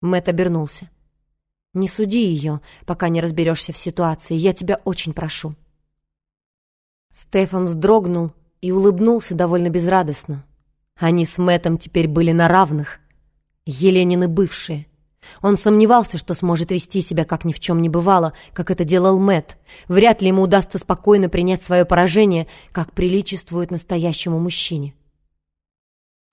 Мэтт обернулся. «Не суди ее, пока не разберешься в ситуации. Я тебя очень прошу». Стефан вздрогнул и улыбнулся довольно безрадостно. Они с Мэттом теперь были на равных. Еленины бывшие. Он сомневался, что сможет вести себя, как ни в чем не бывало, как это делал Мэтт. Вряд ли ему удастся спокойно принять свое поражение, как приличествует настоящему мужчине.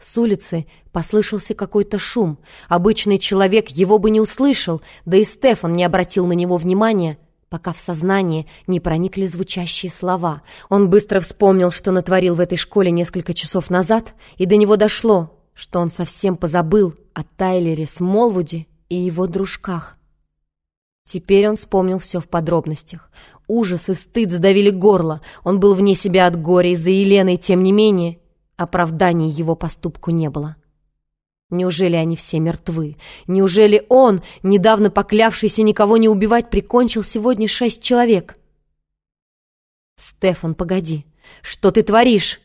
С улицы послышался какой-то шум. Обычный человек его бы не услышал, да и Стефан не обратил на него внимания, пока в сознание не проникли звучащие слова. Он быстро вспомнил, что натворил в этой школе несколько часов назад, и до него дошло, что он совсем позабыл о Тайлере Смолвуде и его дружках. Теперь он вспомнил все в подробностях. Ужас и стыд сдавили горло. Он был вне себя от горя из-за Елены, тем не менее, оправданий его поступку не было. Неужели они все мертвы? Неужели он, недавно поклявшийся никого не убивать, прикончил сегодня шесть человек? «Стефан, погоди! Что ты творишь?»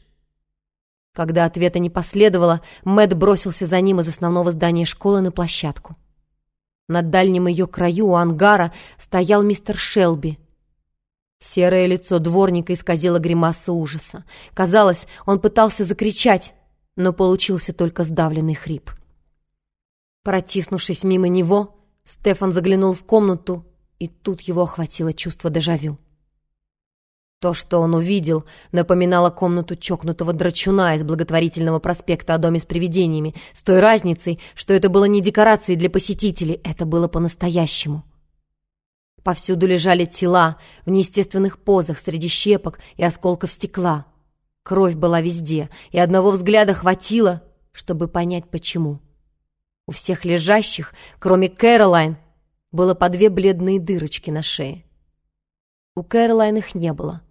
Когда ответа не последовало, Мэт бросился за ним из основного здания школы на площадку. На дальнем ее краю у ангара стоял мистер Шелби. Серое лицо дворника исказило гримаса ужаса. Казалось, он пытался закричать, но получился только сдавленный хрип. Протиснувшись мимо него, Стефан заглянул в комнату, и тут его охватило чувство дежавю. То, что он увидел, напоминало комнату чокнутого драчуна из благотворительного проспекта о доме с привидениями, с той разницей, что это было не декорацией для посетителей, это было по-настоящему. Повсюду лежали тела в неестественных позах среди щепок и осколков стекла. Кровь была везде, и одного взгляда хватило, чтобы понять, почему. У всех лежащих, кроме Кэролайн, было по две бледные дырочки на шее. У Кэролайн их не было,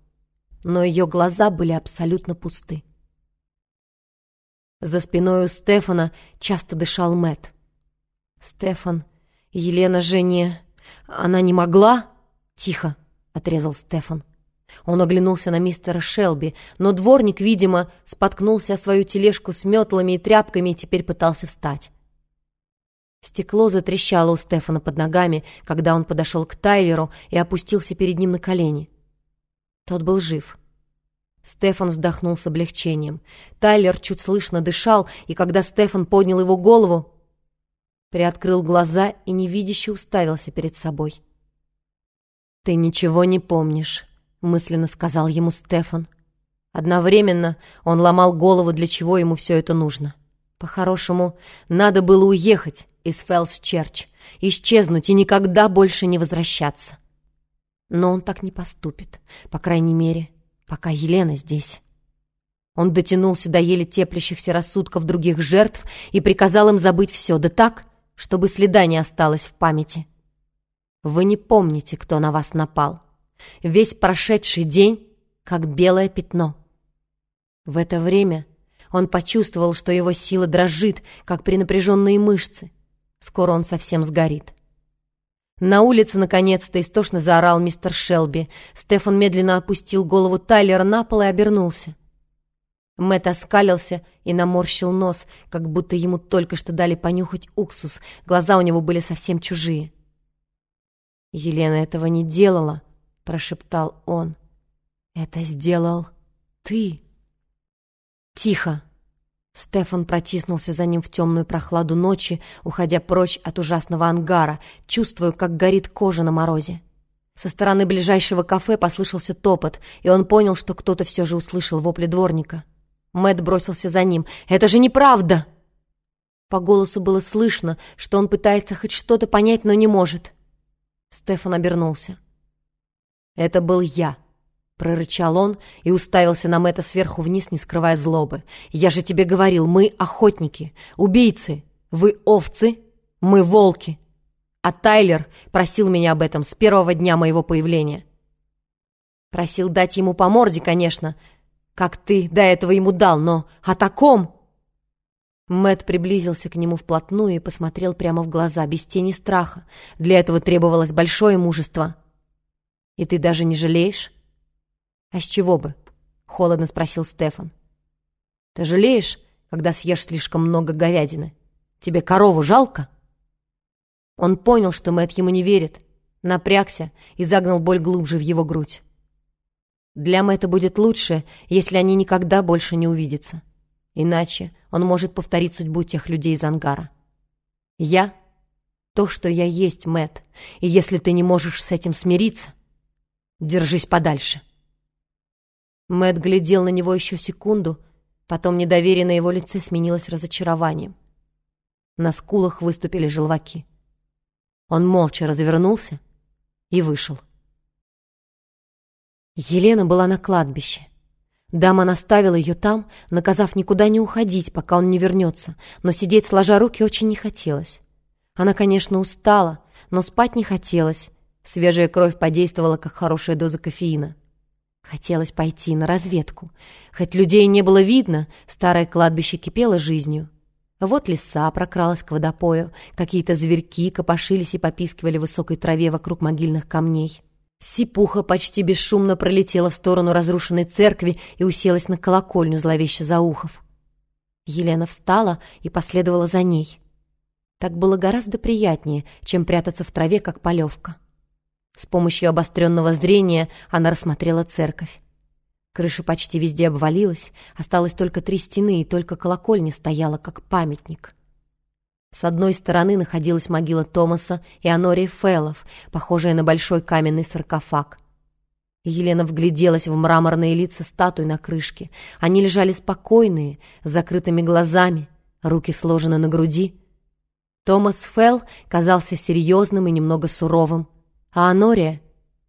но ее глаза были абсолютно пусты. За спиной у Стефана часто дышал Мэт. «Стефан, Елена же не... Она не могла?» «Тихо!» — отрезал Стефан. Он оглянулся на мистера Шелби, но дворник, видимо, споткнулся о свою тележку с метлами и тряпками и теперь пытался встать. Стекло затрещало у Стефана под ногами, когда он подошел к Тайлеру и опустился перед ним на колени. Тот был жив. Стефан вздохнул с облегчением. Тайлер чуть слышно дышал, и когда Стефан поднял его голову, приоткрыл глаза и невидяще уставился перед собой. «Ты ничего не помнишь», — мысленно сказал ему Стефан. Одновременно он ломал голову, для чего ему все это нужно. По-хорошему, надо было уехать из Феллс-Черч, исчезнуть и никогда больше не возвращаться. Но он так не поступит, по крайней мере, пока Елена здесь. Он дотянулся до еле теплящихся рассудков других жертв и приказал им забыть все, да так, чтобы следа не осталось в памяти. Вы не помните, кто на вас напал. Весь прошедший день, как белое пятно. В это время он почувствовал, что его сила дрожит, как при напряженные мышцы. Скоро он совсем сгорит. На улице, наконец-то, истошно заорал мистер Шелби. Стефан медленно опустил голову Тайлера на пол и обернулся. Мэтт оскалился и наморщил нос, как будто ему только что дали понюхать уксус. Глаза у него были совсем чужие. «Елена этого не делала», — прошептал он. «Это сделал ты». «Тихо!» Стефан протиснулся за ним в темную прохладу ночи, уходя прочь от ужасного ангара, чувствуя, как горит кожа на морозе. Со стороны ближайшего кафе послышался топот, и он понял, что кто-то все же услышал вопли дворника. Мэт бросился за ним. «Это же неправда!» По голосу было слышно, что он пытается хоть что-то понять, но не может. Стефан обернулся. «Это был я», Прорычал он и уставился на Мэтта сверху вниз, не скрывая злобы. «Я же тебе говорил, мы охотники, убийцы. Вы овцы, мы волки. А Тайлер просил меня об этом с первого дня моего появления. Просил дать ему по морде, конечно, как ты до этого ему дал, но о таком...» Мэт приблизился к нему вплотную и посмотрел прямо в глаза, без тени страха. Для этого требовалось большое мужество. «И ты даже не жалеешь?» «А с чего бы?» — холодно спросил Стефан. «Ты жалеешь, когда съешь слишком много говядины? Тебе корову жалко?» Он понял, что Мэтт ему не верит, напрягся и загнал боль глубже в его грудь. Для Мэтта будет лучше, если они никогда больше не увидятся. Иначе он может повторить судьбу тех людей из ангара. Я — то, что я есть, Мэтт, и если ты не можешь с этим смириться, держись подальше. Мэтт глядел на него еще секунду, потом недоверие на его лице сменилось разочарованием. На скулах выступили желваки. Он молча развернулся и вышел. Елена была на кладбище. Дама наставила ее там, наказав никуда не уходить, пока он не вернется, но сидеть сложа руки очень не хотелось. Она, конечно, устала, но спать не хотелось. Свежая кровь подействовала, как хорошая доза кофеина. Хотелось пойти на разведку. Хоть людей не было видно, старое кладбище кипело жизнью. Вот лиса прокралась к водопою, какие-то зверьки копошились и попискивали в высокой траве вокруг могильных камней. Сипуха почти бесшумно пролетела в сторону разрушенной церкви и уселась на колокольню зловеще за ухов. Елена встала и последовала за ней. Так было гораздо приятнее, чем прятаться в траве, как полевка. С помощью обостренного зрения она рассмотрела церковь. Крыша почти везде обвалилась, осталось только три стены, и только колокольня стояла, как памятник. С одной стороны находилась могила Томаса и Анории Феллов, похожая на большой каменный саркофаг. Елена вгляделась в мраморные лица статуй на крышке. Они лежали спокойные, с закрытыми глазами, руки сложены на груди. Томас Фелл казался серьезным и немного суровым, а Анория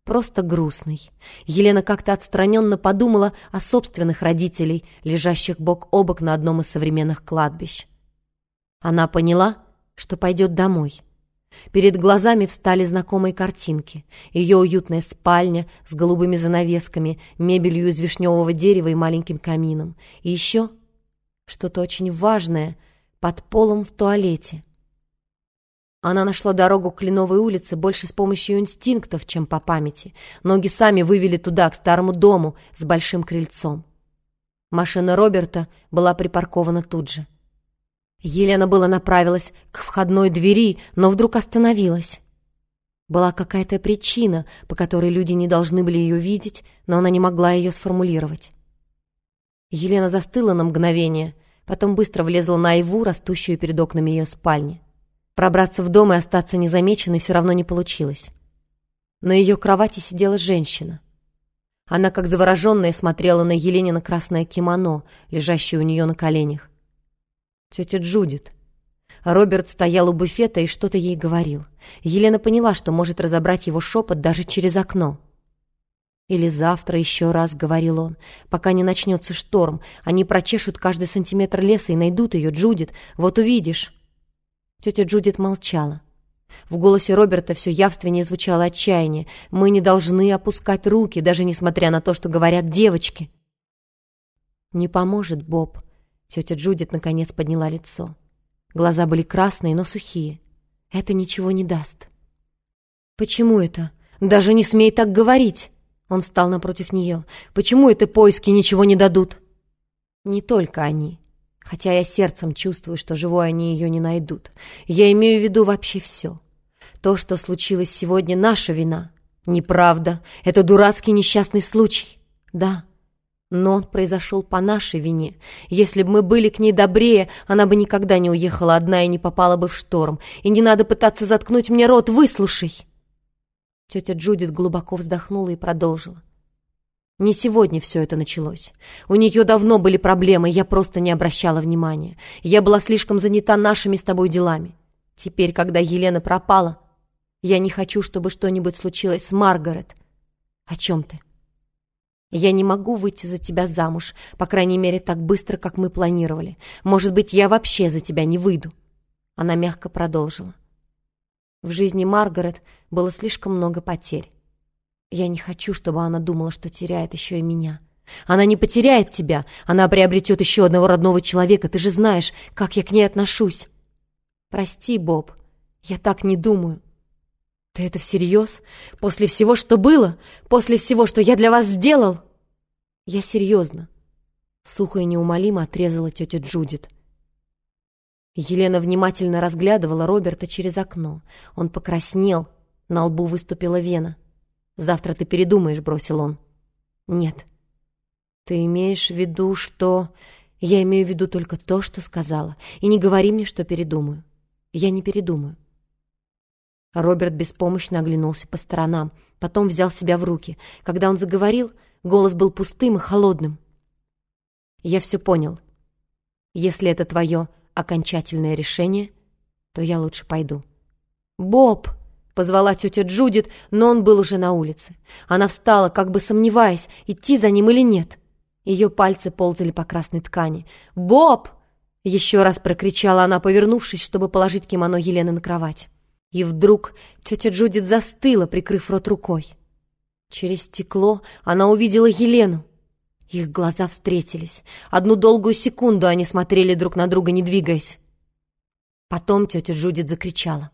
просто грустный. Елена как-то отстраненно подумала о собственных родителей, лежащих бок о бок на одном из современных кладбищ. Она поняла, что пойдет домой. Перед глазами встали знакомые картинки. Ее уютная спальня с голубыми занавесками, мебелью из вишневого дерева и маленьким камином. И еще что-то очень важное под полом в туалете. Она нашла дорогу к Кленовой улице больше с помощью инстинктов, чем по памяти. Ноги сами вывели туда, к старому дому с большим крыльцом. Машина Роберта была припаркована тут же. Елена была направилась к входной двери, но вдруг остановилась. Была какая-то причина, по которой люди не должны были ее видеть, но она не могла ее сформулировать. Елена застыла на мгновение, потом быстро влезла на Айву, растущую перед окнами ее спальни. Пробраться в дом и остаться незамеченной все равно не получилось. На ее кровати сидела женщина. Она, как завороженная, смотрела на Еленина красное кимоно, лежащее у нее на коленях. Тетя Джудит. Роберт стоял у буфета и что-то ей говорил. Елена поняла, что может разобрать его шепот даже через окно. «Или завтра еще раз», — говорил он, — «пока не начнется шторм. Они прочешут каждый сантиметр леса и найдут ее, Джудит. Вот увидишь». Тетя Джудит молчала. В голосе Роберта все явственнее звучало отчаяние. «Мы не должны опускать руки, даже несмотря на то, что говорят девочки». «Не поможет, Боб». Тетя Джудит наконец подняла лицо. Глаза были красные, но сухие. «Это ничего не даст». «Почему это? Даже не смей так говорить!» Он встал напротив нее. «Почему это поиски ничего не дадут?» «Не только они хотя я сердцем чувствую, что живой они ее не найдут. Я имею в виду вообще все. То, что случилось сегодня, наша вина. Неправда. Это дурацкий несчастный случай. Да. Но он произошел по нашей вине. Если бы мы были к ней добрее, она бы никогда не уехала одна и не попала бы в шторм. И не надо пытаться заткнуть мне рот. Выслушай. Тетя Джудит глубоко вздохнула и продолжила. Не сегодня все это началось. У нее давно были проблемы, я просто не обращала внимания. Я была слишком занята нашими с тобой делами. Теперь, когда Елена пропала, я не хочу, чтобы что-нибудь случилось с Маргарет. О чем ты? Я не могу выйти за тебя замуж, по крайней мере, так быстро, как мы планировали. Может быть, я вообще за тебя не выйду. Она мягко продолжила. В жизни Маргарет было слишком много потерь. Я не хочу, чтобы она думала, что теряет еще и меня. Она не потеряет тебя, она приобретет еще одного родного человека. Ты же знаешь, как я к ней отношусь. Прости, Боб, я так не думаю. Ты это всерьез? После всего, что было? После всего, что я для вас сделал? Я серьезно. Сухо и неумолимо отрезала тетя Джудит. Елена внимательно разглядывала Роберта через окно. Он покраснел, на лбу выступила вена. «Завтра ты передумаешь», — бросил он. «Нет». «Ты имеешь в виду, что...» «Я имею в виду только то, что сказала. И не говори мне, что передумаю. Я не передумаю». Роберт беспомощно оглянулся по сторонам, потом взял себя в руки. Когда он заговорил, голос был пустым и холодным. «Я все понял. Если это твое окончательное решение, то я лучше пойду». «Боб!» — позвала тетя Джудит, но он был уже на улице. Она встала, как бы сомневаясь, идти за ним или нет. Ее пальцы ползали по красной ткани. «Боб!» — еще раз прокричала она, повернувшись, чтобы положить кимоно Елены на кровать. И вдруг тетя Джудит застыла, прикрыв рот рукой. Через стекло она увидела Елену. Их глаза встретились. Одну долгую секунду они смотрели друг на друга, не двигаясь. Потом тетя Джудит закричала.